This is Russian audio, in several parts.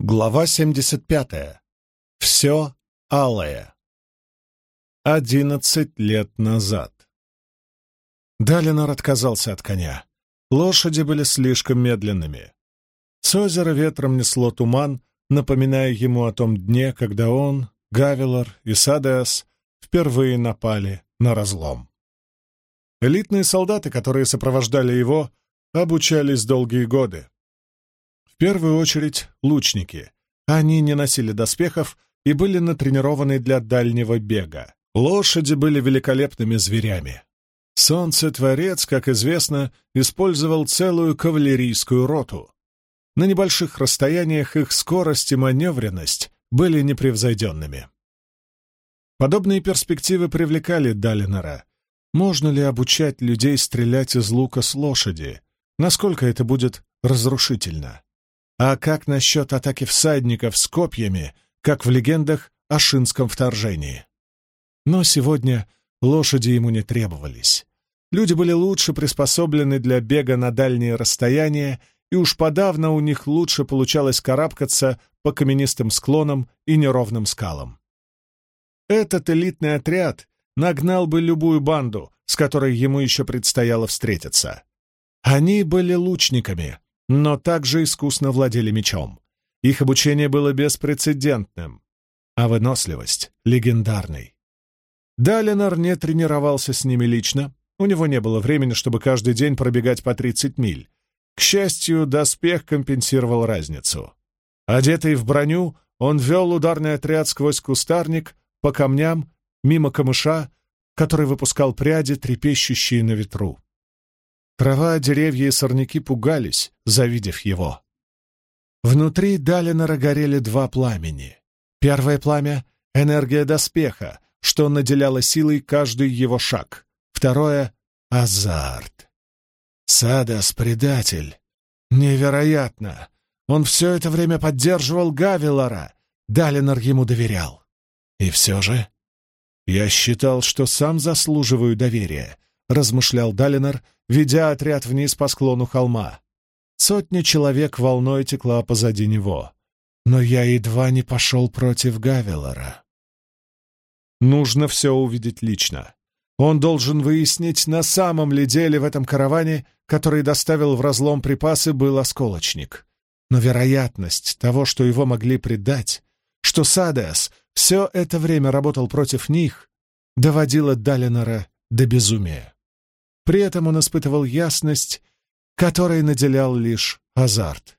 Глава 75. Все алое. Одиннадцать лет назад. Далинор отказался от коня. Лошади были слишком медленными. С озера ветром несло туман, напоминая ему о том дне, когда он, Гавилор и Садеас впервые напали на разлом. Элитные солдаты, которые сопровождали его, обучались долгие годы, первую очередь лучники. Они не носили доспехов и были натренированы для дальнего бега. Лошади были великолепными зверями. Солнце-творец, как известно, использовал целую кавалерийскую роту. На небольших расстояниях их скорость и маневренность были непревзойденными. Подобные перспективы привлекали Далинора. Можно ли обучать людей стрелять из лука с лошади? Насколько это будет разрушительно? А как насчет атаки всадников с копьями, как в легендах о шинском вторжении? Но сегодня лошади ему не требовались. Люди были лучше приспособлены для бега на дальние расстояния, и уж подавно у них лучше получалось карабкаться по каменистым склонам и неровным скалам. Этот элитный отряд нагнал бы любую банду, с которой ему еще предстояло встретиться. Они были лучниками, но также искусно владели мечом. Их обучение было беспрецедентным, а выносливость — легендарной. Далинор не тренировался с ними лично, у него не было времени, чтобы каждый день пробегать по 30 миль. К счастью, доспех компенсировал разницу. Одетый в броню, он вел ударный отряд сквозь кустарник, по камням, мимо камыша, который выпускал пряди, трепещущие на ветру. Трава, деревья и сорняки пугались, завидев его. Внутри Далинора горели два пламени. Первое пламя — энергия доспеха, что наделяло силой каждый его шаг. Второе — азарт. Садас — предатель. Невероятно! Он все это время поддерживал Гавилора. Далинор ему доверял. И все же... Я считал, что сам заслуживаю доверия, — размышлял Далинор, ведя отряд вниз по склону холма. Сотня человек волной текла позади него. Но я едва не пошел против Гавелора. Нужно все увидеть лично. Он должен выяснить, на самом ли деле в этом караване, который доставил в разлом припасы, был осколочник. Но вероятность того, что его могли предать, что Садеас все это время работал против них, доводила Далинора до безумия. При этом он испытывал ясность, которой наделял лишь азарт.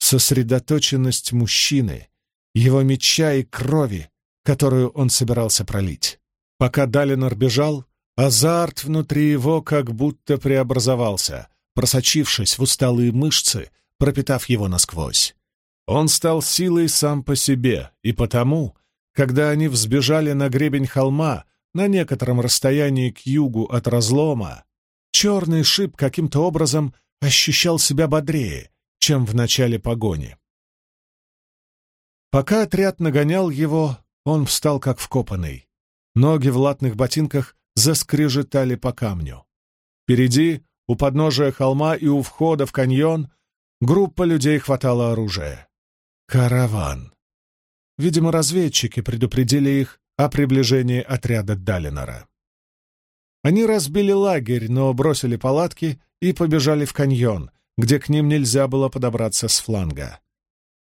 Сосредоточенность мужчины, его меча и крови, которую он собирался пролить. Пока Далинор бежал, азарт внутри его как будто преобразовался, просочившись в усталые мышцы, пропитав его насквозь. Он стал силой сам по себе, и потому, когда они взбежали на гребень холма, на некотором расстоянии к югу от разлома, черный шип каким-то образом ощущал себя бодрее, чем в начале погони. Пока отряд нагонял его, он встал как вкопанный. Ноги в латных ботинках заскрежетали по камню. Впереди, у подножия холма и у входа в каньон, группа людей хватала оружия. Караван. Видимо, разведчики предупредили их о приближении отряда Далинора. Они разбили лагерь, но бросили палатки и побежали в каньон, где к ним нельзя было подобраться с фланга.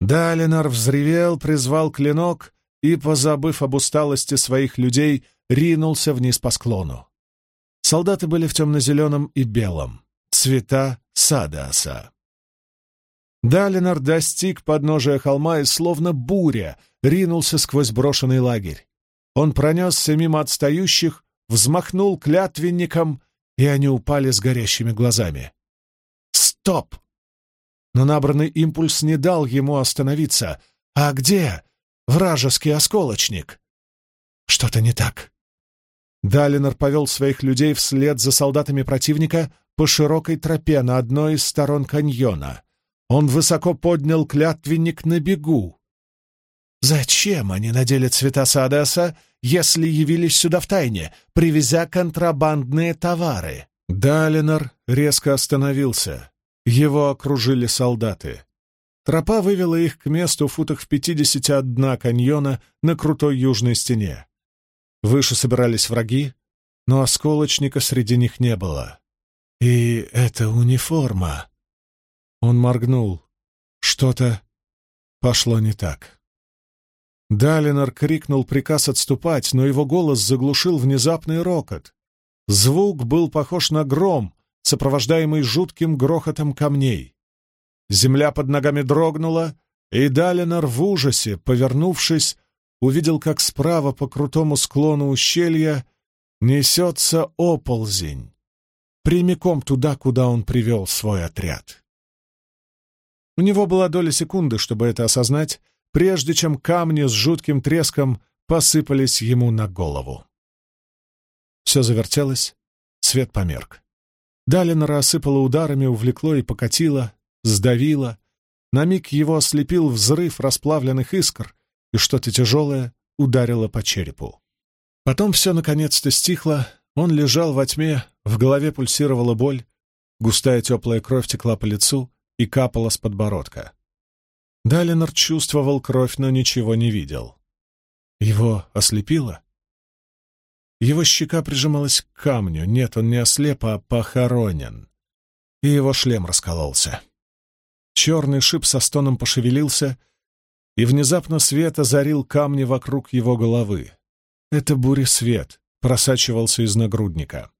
Далинор взревел, призвал клинок и, позабыв об усталости своих людей, ринулся вниз по склону. Солдаты были в темно-зеленом и белом, цвета Садаса. Далинор достиг подножия холма и, словно буря, ринулся сквозь брошенный лагерь. Он пронесся мимо отстающих, взмахнул клятвенником, и они упали с горящими глазами. «Стоп!» Но набранный импульс не дал ему остановиться. «А где вражеский осколочник?» «Что-то не так». Далинор повел своих людей вслед за солдатами противника по широкой тропе на одной из сторон каньона. Он высоко поднял клятвенник на бегу. Зачем они надели цвета Садеса, если явились сюда втайне, привезя контрабандные товары? Далинор резко остановился. Его окружили солдаты. Тропа вывела их к месту футах в пятидесяти от дна каньона на крутой южной стене. Выше собирались враги, но осколочника среди них не было. И это униформа. Он моргнул. Что-то пошло не так. Далинор крикнул приказ отступать, но его голос заглушил внезапный рокот. Звук был похож на гром, сопровождаемый жутким грохотом камней. Земля под ногами дрогнула, и Далинор в ужасе, повернувшись, увидел, как справа по крутому склону ущелья несется оползень, прямиком туда, куда он привел свой отряд. У него была доля секунды, чтобы это осознать, прежде чем камни с жутким треском посыпались ему на голову. Все завертелось, свет померк. Далинора осыпало ударами, увлекло и покатило, сдавило. На миг его ослепил взрыв расплавленных искр, и что-то тяжелое ударило по черепу. Потом все наконец-то стихло, он лежал во тьме, в голове пульсировала боль, густая теплая кровь текла по лицу и капала с подбородка. Далинор чувствовал кровь, но ничего не видел. Его ослепило? Его щека прижималась к камню. Нет, он не ослеп, а похоронен. И его шлем раскололся. Черный шип со стоном пошевелился, и внезапно свет озарил камни вокруг его головы. Это свет просачивался из нагрудника.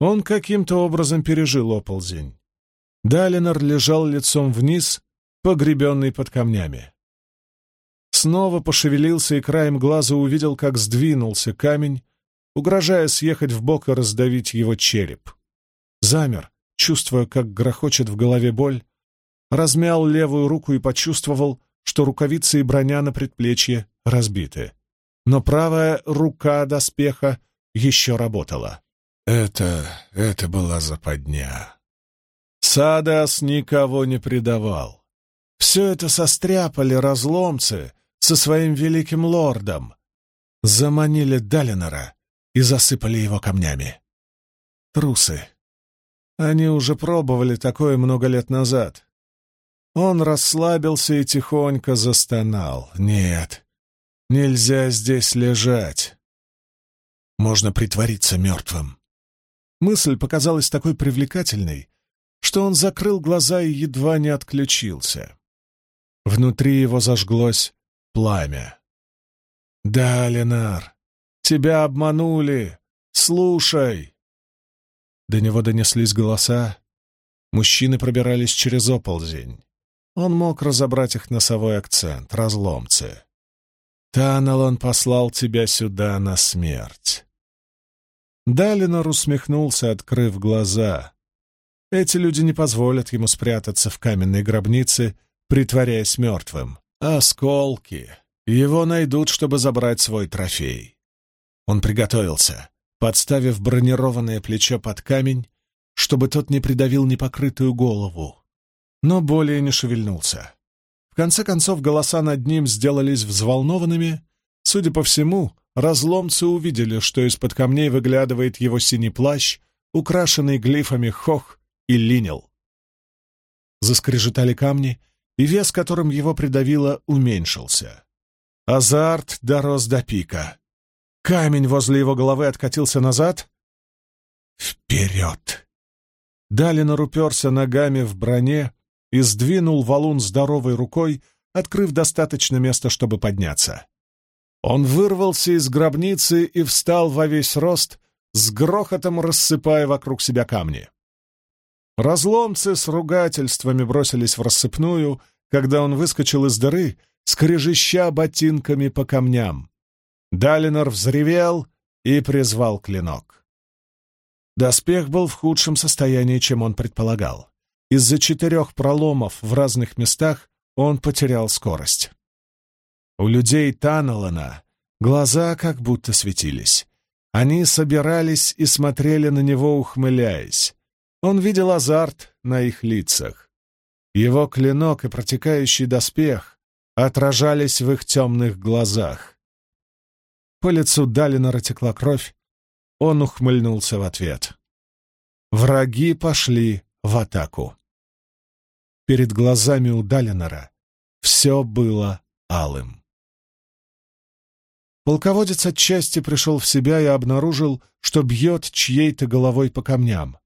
Он каким-то образом пережил оползень. Далинор лежал лицом вниз, погребенный под камнями. Снова пошевелился и краем глаза увидел, как сдвинулся камень, угрожая съехать в бок и раздавить его череп. Замер, чувствуя, как грохочет в голове боль, размял левую руку и почувствовал, что рукавицы и броня на предплечье разбиты. Но правая рука доспеха еще работала. Это... это была западня. Садас никого не предавал. Все это состряпали разломцы со своим великим лордом. Заманили Далинора и засыпали его камнями. Трусы. Они уже пробовали такое много лет назад. Он расслабился и тихонько застонал. Нет, нельзя здесь лежать. Можно притвориться мертвым. Мысль показалась такой привлекательной, что он закрыл глаза и едва не отключился. Внутри его зажглось пламя. «Да, Ленар, тебя обманули! Слушай!» До него донеслись голоса. Мужчины пробирались через оползень. Он мог разобрать их носовой акцент, разломцы. «Таналон послал тебя сюда на смерть». Далинор усмехнулся, открыв глаза. Эти люди не позволят ему спрятаться в каменной гробнице притворяясь мертвым. Осколки. Его найдут, чтобы забрать свой трофей. Он приготовился, подставив бронированное плечо под камень, чтобы тот не придавил непокрытую голову, но более не шевельнулся. В конце концов, голоса над ним сделались взволнованными. Судя по всему, разломцы увидели, что из-под камней выглядывает его синий плащ, украшенный глифами хох и линил. Заскрежетали камни, и вес, которым его придавило, уменьшился. Азарт дорос до пика. Камень возле его головы откатился назад. Вперед! Далинор уперся ногами в броне и сдвинул валун здоровой рукой, открыв достаточно места, чтобы подняться. Он вырвался из гробницы и встал во весь рост, с грохотом рассыпая вокруг себя камни. Разломцы с ругательствами бросились в рассыпную, когда он выскочил из дыры, скрежеща ботинками по камням. Далинор взревел и призвал клинок. Доспех был в худшем состоянии, чем он предполагал. Из-за четырех проломов в разных местах он потерял скорость. У людей Таналана глаза как будто светились. Они собирались и смотрели на него, ухмыляясь. Он видел азарт на их лицах. Его клинок и протекающий доспех отражались в их темных глазах. По лицу Далина текла кровь, он ухмыльнулся в ответ. Враги пошли в атаку. перед глазами у Далинора все было алым. Полководец отчасти пришел в себя и обнаружил, что бьет чьей-то головой по камням.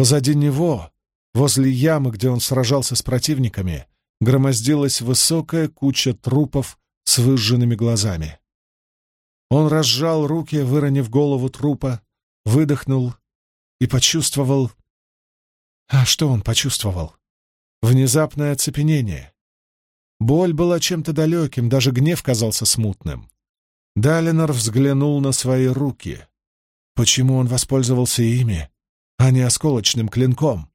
Позади него, возле ямы, где он сражался с противниками, громоздилась высокая куча трупов с выжженными глазами. Он разжал руки, выронив голову трупа, выдохнул и почувствовал... А что он почувствовал? Внезапное оцепенение. Боль была чем-то далеким, даже гнев казался смутным. Далинор взглянул на свои руки. Почему он воспользовался ими, а не осколочным клинком?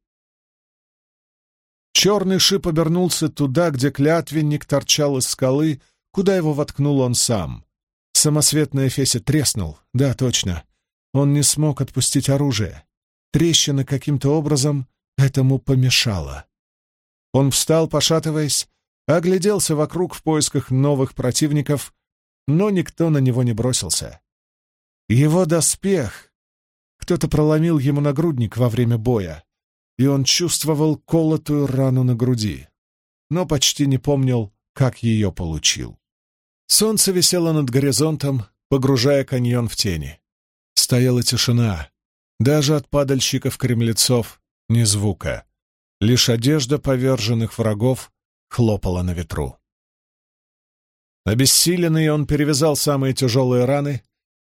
Черный шип обернулся туда, где клятвенник торчал из скалы, куда его воткнул он сам. Самосветная Феся треснул, да, точно. Он не смог отпустить оружие. Трещина каким-то образом этому помешала. Он встал, пошатываясь, огляделся вокруг в поисках новых противников, но никто на него не бросился. Его доспех... Кто-то проломил ему нагрудник во время боя, и он чувствовал колотую рану на груди, но почти не помнил, как ее получил. Солнце висело над горизонтом, погружая каньон в тени. Стояла тишина. Даже от падальщиков-кремлецов ни звука. Лишь одежда поверженных врагов хлопала на ветру. Обессиленный он перевязал самые тяжелые раны,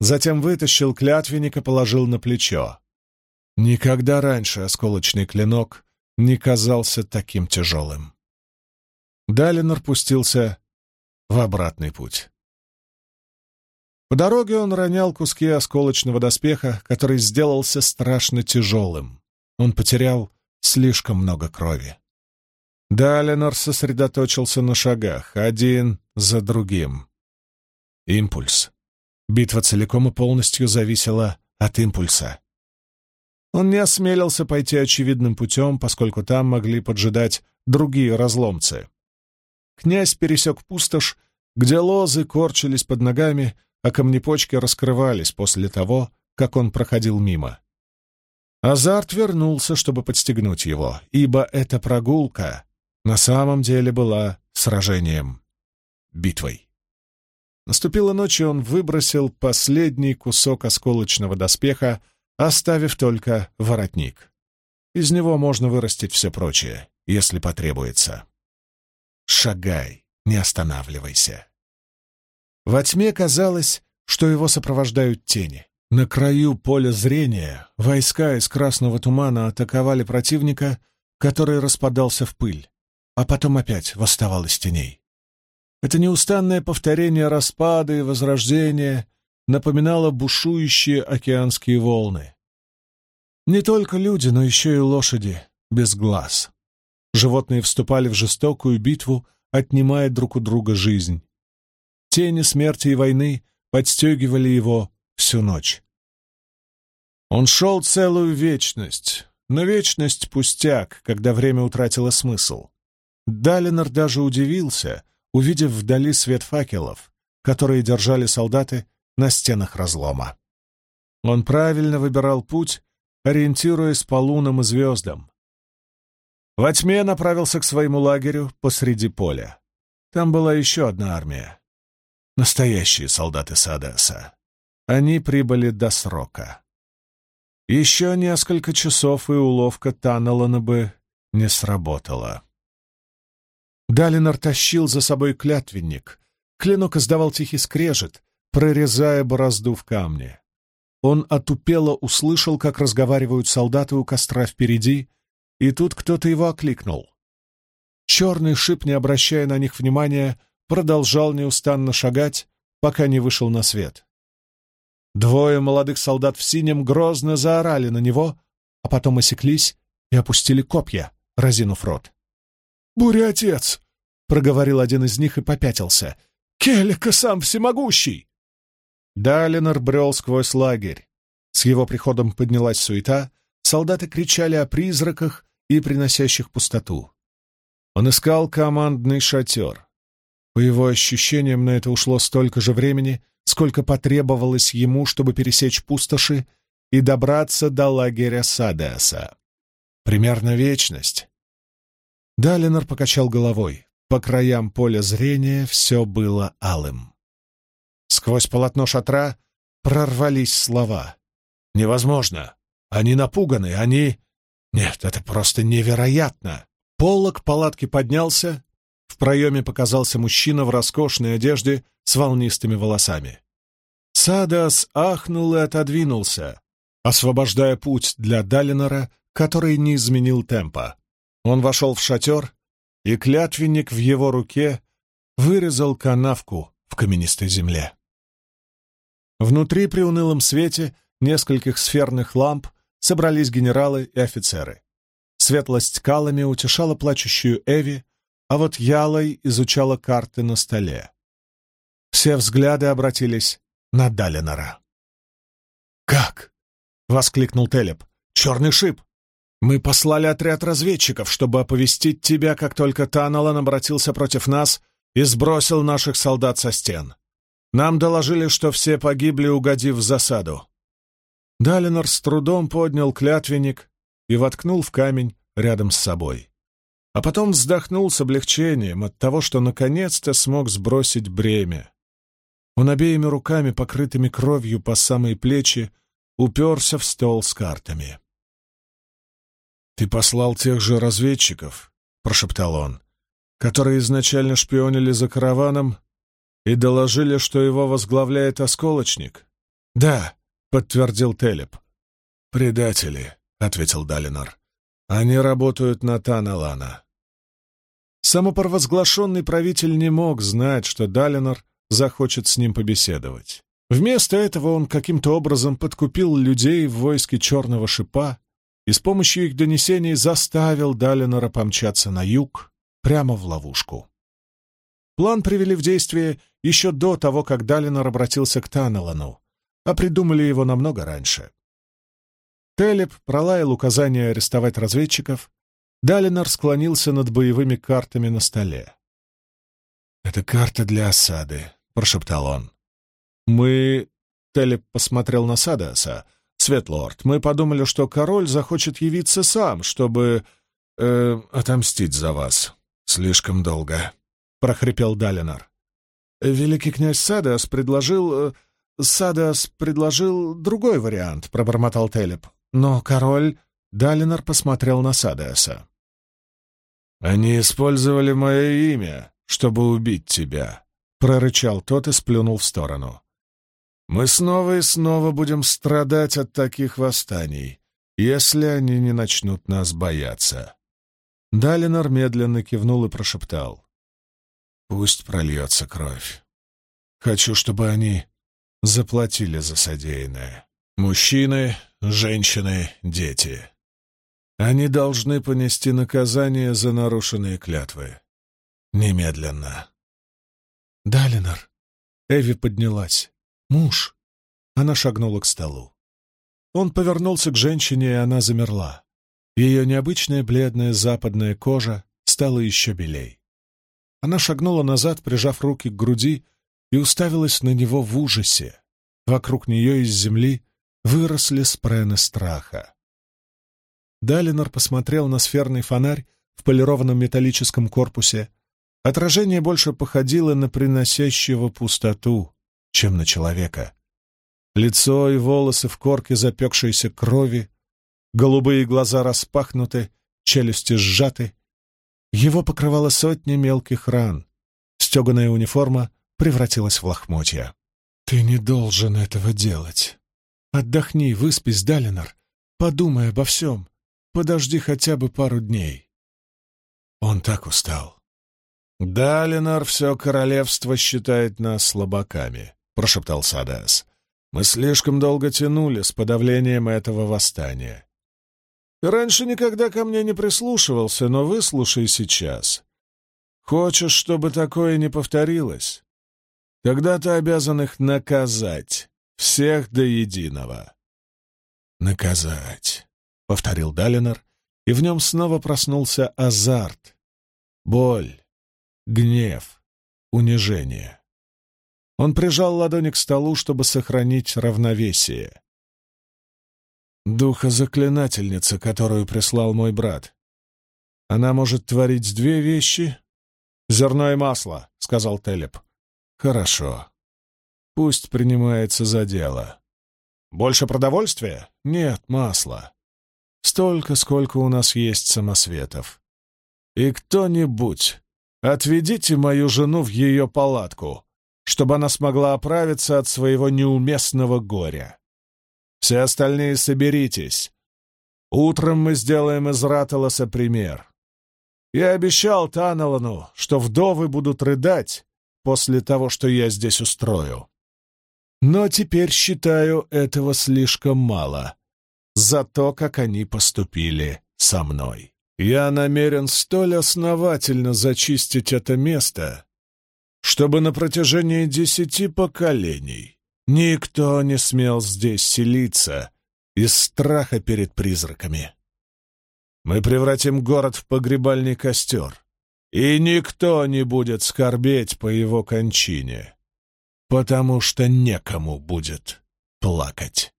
затем вытащил клятвенник и положил на плечо. Никогда раньше осколочный клинок не казался таким тяжелым. Далинор пустился в обратный путь. По дороге он ронял куски осколочного доспеха, который сделался страшно тяжелым. Он потерял слишком много крови. Далинор сосредоточился на шагах, один за другим. Импульс. Битва целиком и полностью зависела от импульса. Он не осмелился пойти очевидным путем, поскольку там могли поджидать другие разломцы. Князь пересек пустошь, где лозы корчились под ногами, а камнепочки раскрывались после того, как он проходил мимо. Азарт вернулся, чтобы подстегнуть его, ибо эта прогулка на самом деле была сражением, битвой. Наступила ночь, и он выбросил последний кусок осколочного доспеха, оставив только воротник. Из него можно вырастить все прочее, если потребуется. Шагай, не останавливайся. Во тьме казалось, что его сопровождают тени. На краю поля зрения войска из красного тумана атаковали противника, который распадался в пыль а потом опять восставал из теней. Это неустанное повторение распада и возрождения напоминало бушующие океанские волны. Не только люди, но еще и лошади без глаз. Животные вступали в жестокую битву, отнимая друг у друга жизнь. Тени смерти и войны подстегивали его всю ночь. Он шел целую вечность, но вечность — пустяк, когда время утратило смысл. Далинор даже удивился, увидев вдали свет факелов, которые держали солдаты на стенах разлома. Он правильно выбирал путь, ориентируясь по лунам и звездам. Во тьме направился к своему лагерю посреди поля. Там была еще одна армия. Настоящие солдаты Садеса. Они прибыли до срока. Еще несколько часов, и уловка Таналана бы не сработала. Далинор тащил за собой клятвенник. Клинок издавал тихий скрежет, прорезая борозду в камне. Он отупело услышал, как разговаривают солдаты у костра впереди, и тут кто-то его окликнул. Черный шип, не обращая на них внимания, продолжал неустанно шагать, пока не вышел на свет. Двое молодых солдат в синем грозно заорали на него, а потом осеклись и опустили копья, разинув рот. «Буря-отец!» — проговорил один из них и попятился. «Келика сам всемогущий!» Далинор брел сквозь лагерь. С его приходом поднялась суета, солдаты кричали о призраках и приносящих пустоту. Он искал командный шатер. По его ощущениям, на это ушло столько же времени, сколько потребовалось ему, чтобы пересечь пустоши и добраться до лагеря Садеаса. Примерно вечность. Далинор покачал головой. По краям поля зрения все было алым. Сквозь полотно шатра прорвались слова. «Невозможно! Они напуганы, они...» «Нет, это просто невероятно!» Полок палатки поднялся, в проеме показался мужчина в роскошной одежде с волнистыми волосами. Садас ахнул и отодвинулся, освобождая путь для Далинора, который не изменил темпа. Он вошел в шатер, и клятвенник в его руке вырезал канавку в каменистой земле. Внутри при унылом свете нескольких сферных ламп собрались генералы и офицеры. Светлость калами утешала плачущую Эви, а вот Ялой изучала карты на столе. Все взгляды обратились на Далинора. «Как?» — воскликнул Телеп. «Черный шип! Мы послали отряд разведчиков, чтобы оповестить тебя, как только Таналан обратился против нас и сбросил наших солдат со стен. Нам доложили, что все погибли, угодив в засаду». Далинор с трудом поднял клятвенник и воткнул в камень рядом с собой. А потом вздохнул с облегчением от того, что наконец-то смог сбросить бремя. Он обеими руками, покрытыми кровью по самые плечи, уперся в стол с картами. «Ты послал тех же разведчиков», — прошептал он, «которые изначально шпионили за караваном и доложили, что его возглавляет осколочник?» «Да», — подтвердил Телеп. «Предатели», — ответил Далинар. «Они работают на Таналана». Самопровозглашенный правитель не мог знать, что Далинар захочет с ним побеседовать. Вместо этого он каким-то образом подкупил людей в войске Черного Шипа и с помощью их донесений заставил Далинора помчаться на юг, прямо в ловушку. План привели в действие еще до того, как Далинор обратился к Таналану, а придумали его намного раньше. Телеп пролаял указание арестовать разведчиков, Далинор склонился над боевыми картами на столе. «Это карта для осады», — прошептал он. «Мы...» — Телеп посмотрел на Садаса. «Светлорд, мы подумали, что король захочет явиться сам, чтобы... Э, отомстить за вас. Слишком долго», — прохрипел Далинор. «Великий князь Садас предложил...» э, «Садас предложил другой вариант», — пробормотал Телеп. «Но король...» — Далинор посмотрел на Садаса. «Они использовали мое имя, чтобы убить тебя», — прорычал тот и сплюнул в сторону. «Мы снова и снова будем страдать от таких восстаний, если они не начнут нас бояться». Далинор медленно кивнул и прошептал. «Пусть прольется кровь. Хочу, чтобы они заплатили за содеянное. Мужчины, женщины, дети. Они должны понести наказание за нарушенные клятвы. Немедленно. «Далинор!» Эви поднялась. «Муж!» Она шагнула к столу. Он повернулся к женщине, и она замерла. Ее необычная бледная западная кожа стала еще белей. Она шагнула назад, прижав руки к груди, и уставилась на него в ужасе. Вокруг нее из земли выросли спрены страха. Далинор посмотрел на сферный фонарь в полированном металлическом корпусе, Отражение больше походило на приносящего пустоту, чем на человека. Лицо и волосы в корке запекшейся крови, голубые глаза распахнуты, челюсти сжаты. Его покрывало сотни мелких ран. Стеганая униформа превратилась в лохмотья. «Ты не должен этого делать. Отдохни, выспись, Далинор. Подумай обо всем. Подожди хотя бы пару дней». Он так устал. «Да, Ленар, все королевство считает нас слабаками», — прошептал Садас. «Мы слишком долго тянули с подавлением этого восстания. Раньше никогда ко мне не прислушивался, но выслушай сейчас. Хочешь, чтобы такое не повторилось? Тогда ты обязан их наказать, всех до единого». «Наказать», — повторил Далинор, и в нем снова проснулся азарт, боль гнев, унижение. Он прижал ладони к столу, чтобы сохранить равновесие. Духа заклинательница, которую прислал мой брат. Она может творить две вещи. «Зерно и масло», — сказал Телеп. «Хорошо. Пусть принимается за дело». «Больше продовольствия?» «Нет, масла. Столько, сколько у нас есть самосветов. И кто-нибудь, отведите мою жену в ее палатку, чтобы она смогла оправиться от своего неуместного горя. Все остальные соберитесь. Утром мы сделаем из Раталоса пример. Я обещал Таналану, что вдовы будут рыдать после того, что я здесь устрою. Но теперь считаю этого слишком мало за то, как они поступили со мной. Я намерен столь основательно зачистить это место, чтобы на протяжении десяти поколений никто не смел здесь селиться из страха перед призраками. Мы превратим город в погребальный костер, и никто не будет скорбеть по его кончине, потому что некому будет плакать.